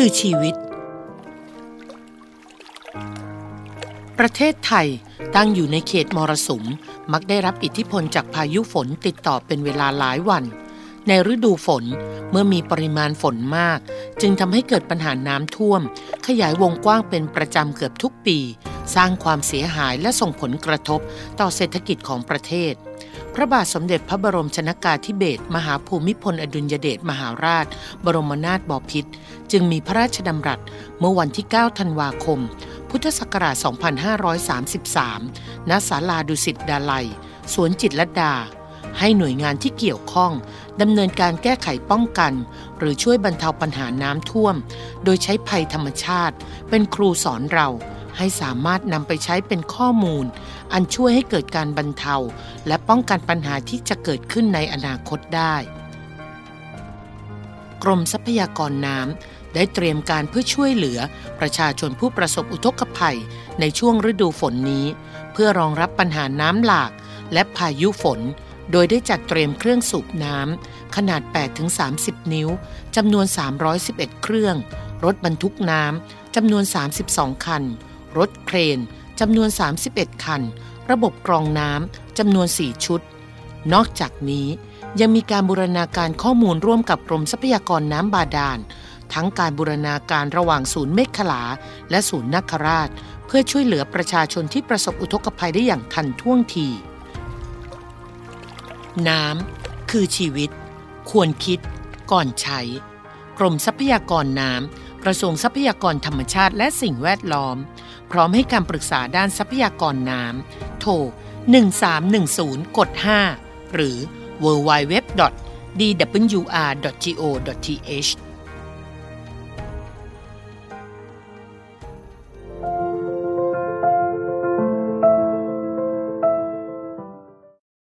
คือชีวิต ประเทศไทยตั้งอยู่ในเขตมรสุม มักได้รับอิทธิพลจากพายุฝนติดต่อเป็นเวลาหลายวัน ในฤดูฝนเมื่อมีปริมาณฝนมาก จึงทำให้เกิดปัญหาน้ำท่วม ขยายวงกว้างเป็นประจำเกือบทุกปี สร้างความเสียหายและส่งผลกระทบต่อเศรษฐกิจของประเทศ พระบาทสมเด็จพระบรมชนากาธิเบศรมหาภูมิพลอดุลยเดชมหาราช บรมนาถบพิตรจึงมีพระราชดำรัสเมื่อวันที่ 9 ธันวาคม พุทธศักราช 2533 ณ ศาลาดุสิตดาลัย สวนจิตรลดา ให้หน่วยงานที่เกี่ยวข้องดำเนินการแก้ไขป้องกัน หรือช่วยบรรเทาปัญหาน้ำท่วม โดยใช้ภัยธรรมชาติ เป็นครูสอนเราให้สามารถนำไปใช้เป็นข้อมูล อันช่วยให้เกิดการบรรเทา และป้องกันปัญหาที่จะเกิดขึ้นในอนาคตได้ กรมทรัพยากรน้ำได้เตรียมการเพื่อช่วยเหลือ ประชาชนผู้ประสบอุทกภัยในช่วงฤดูฝนนี้ เพื่อรองรับปัญหาน้ำหลาก และพายุฝน โดยได้จัดเตรียมเครื่องสูบน้ำขนาด 8-30 นิ้วจำนวน 311 เครื่อง รถบรรทุกน้ำจำนวน 32 คัน รถเครนจำนวน 31 คัน ระบบกรองน้ำจำนวน 4 ชุด นอกจากนี้ยังมีการบูรณาการข้อมูลร่วมกับกรมทรัพยากรน้ำบาดาล ทั้งการบูรณาการระหว่างศูนย์เมฆขลา และศูนย์นาคราช เพื่อช่วยเหลือประชาชนที่ประสบอุทกภัยได้อย่างทันท่วงที น้ำคือชีวิต ควรคิด ก่อนใช้ กรมทรัพยากรน้ำกระทรวงทรัพยากรธรรมชาติและสิ่งแวดล้อม พร้อมให้การปรึกษาด้านทรัพยากรน้ำโทร 1310 กด 5 หรือ www.dwr.go.th